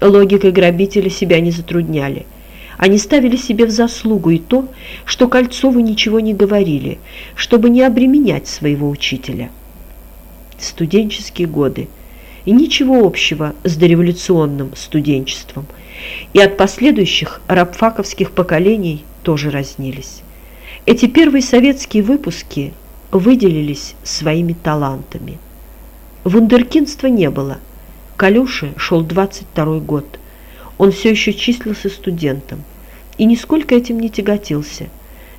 логикой грабителя себя не затрудняли. Они ставили себе в заслугу и то, что Кольцову ничего не говорили, чтобы не обременять своего учителя. Студенческие годы. И ничего общего с дореволюционным студенчеством. И от последующих рабфаковских поколений тоже разнились. Эти первые советские выпуски выделились своими талантами. Вундеркинства не было. Калюше шел 22 год. Он все еще числился студентом и нисколько этим не тяготился.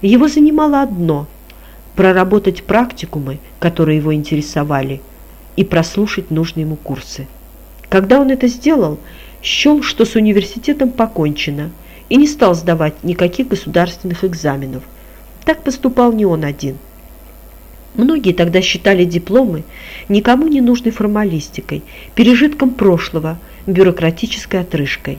Его занимало одно – проработать практикумы, которые его интересовали, и прослушать нужные ему курсы. Когда он это сделал, счел, что с университетом покончено, и не стал сдавать никаких государственных экзаменов – так поступал не он один. Многие тогда считали дипломы никому не нужной формалистикой, пережитком прошлого, бюрократической отрыжкой.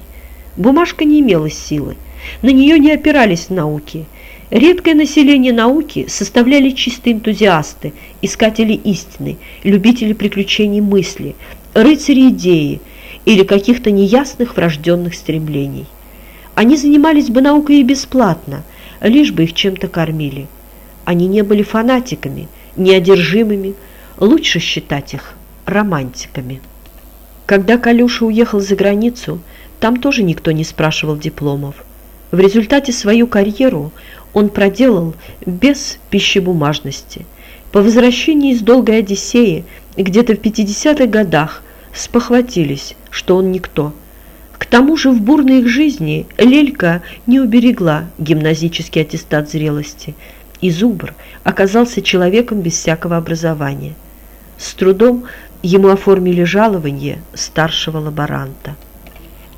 Бумажка не имела силы, на нее не опирались науки. Редкое население науки составляли чистые энтузиасты, искатели истины, любители приключений мысли, рыцари идеи или каких-то неясных врожденных стремлений. Они занимались бы наукой и бесплатно – лишь бы их чем-то кормили. Они не были фанатиками, неодержимыми, лучше считать их романтиками. Когда Калюша уехал за границу, там тоже никто не спрашивал дипломов. В результате свою карьеру он проделал без пищебумажности. По возвращении из долгой Одиссеи где-то в 50-х годах спохватились, что он никто – к тому же в бурной их жизни Лелька не уберегла гимназический аттестат зрелости, и Зубр оказался человеком без всякого образования. С трудом ему оформили жалование старшего лаборанта.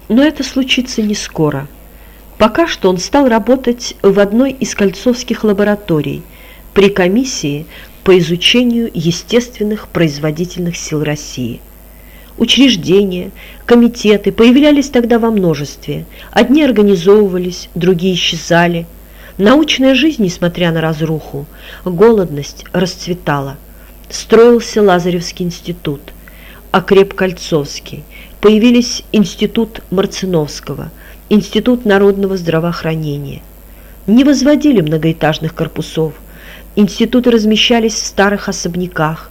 Но это случится не скоро. Пока что он стал работать в одной из кольцовских лабораторий при комиссии по изучению естественных производительных сил России – Учреждения, комитеты появлялись тогда во множестве. Одни организовывались, другие исчезали. Научная жизнь, несмотря на разруху, голодность расцветала. Строился Лазаревский институт, окреп Кольцовский. Появились институт Марциновского, институт народного здравоохранения. Не возводили многоэтажных корпусов. Институты размещались в старых особняках,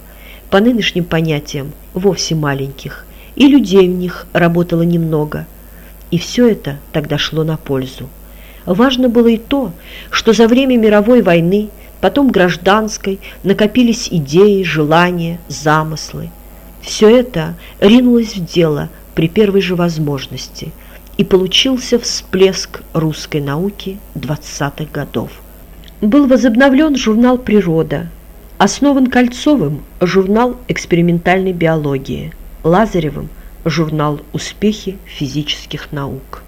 по нынешним понятиям вовсе маленьких, и людей в них работало немного. И все это тогда шло на пользу. Важно было и то, что за время мировой войны, потом гражданской, накопились идеи, желания, замыслы. Все это ринулось в дело при первой же возможности, и получился всплеск русской науки 20-х годов. Был возобновлен журнал «Природа», Основан Кольцовым журнал экспериментальной биологии, Лазаревым журнал «Успехи физических наук».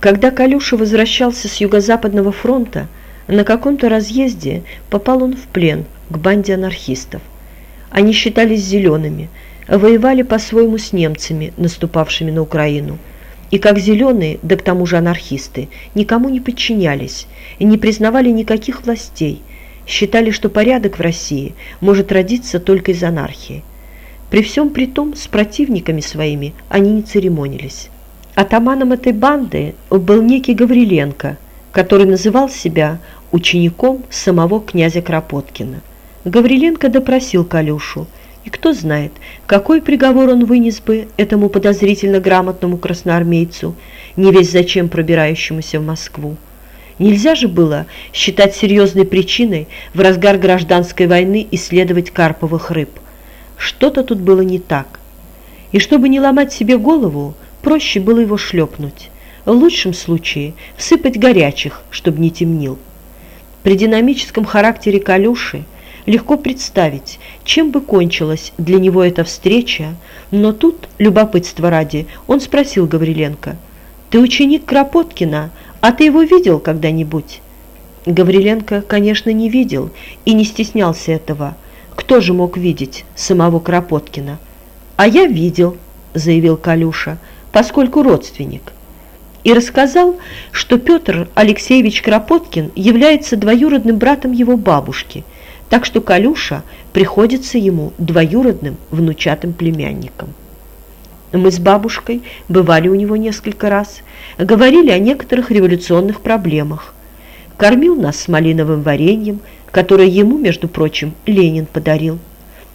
Когда Калюша возвращался с Юго-Западного фронта, на каком-то разъезде попал он в плен к банде анархистов. Они считались зелеными, воевали по-своему с немцами, наступавшими на Украину. И как зеленые, да к тому же анархисты, никому не подчинялись и не признавали никаких властей – считали, что порядок в России может родиться только из анархии. При всем при том, с противниками своими они не церемонились. Атаманом этой банды был некий Гавриленко, который называл себя учеником самого князя Кропоткина. Гавриленко допросил Калюшу, и кто знает, какой приговор он вынес бы этому подозрительно грамотному красноармейцу, не весь зачем пробирающемуся в Москву. Нельзя же было считать серьезной причиной в разгар гражданской войны исследовать карповых рыб. Что-то тут было не так. И чтобы не ломать себе голову, проще было его шлепнуть. В лучшем случае всыпать горячих, чтобы не темнил. При динамическом характере Калюши легко представить, чем бы кончилась для него эта встреча, но тут, любопытство ради, он спросил Гавриленко, «Ты ученик Кропоткина, а ты его видел когда-нибудь?» Гавриленко, конечно, не видел и не стеснялся этого. Кто же мог видеть самого Кропоткина? «А я видел», — заявил Калюша, — «поскольку родственник». И рассказал, что Петр Алексеевич Кропоткин является двоюродным братом его бабушки, так что Калюша приходится ему двоюродным внучатым племянником. Мы с бабушкой бывали у него несколько раз, говорили о некоторых революционных проблемах. Кормил нас с малиновым вареньем, которое ему, между прочим, Ленин подарил –